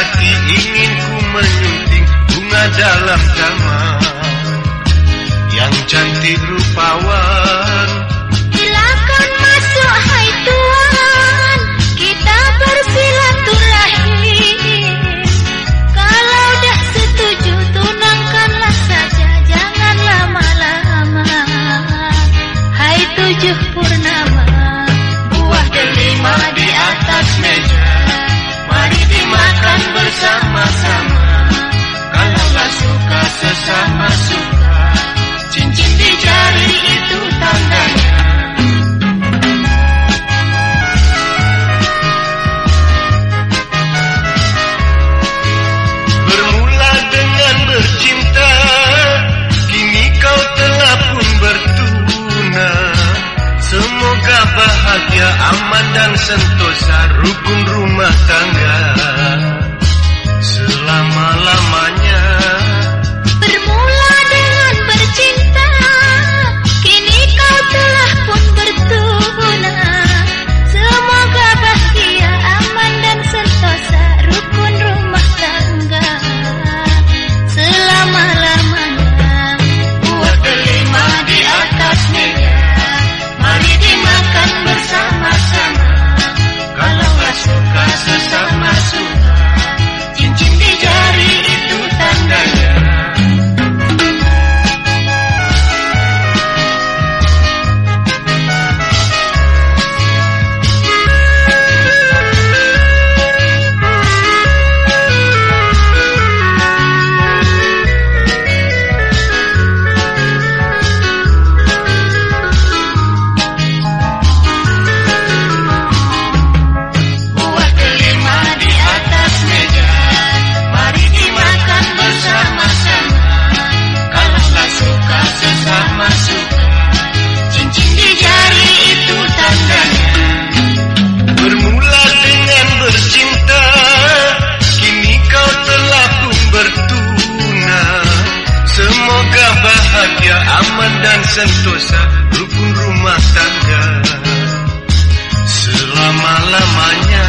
kaki ingin ku menyunting bunga dalam kamar yang cantik rupawan. Dan sentosa Rukun rumah tangga bahagia, aman dan sentosa Rukun rumah tangga. Selama-lamanya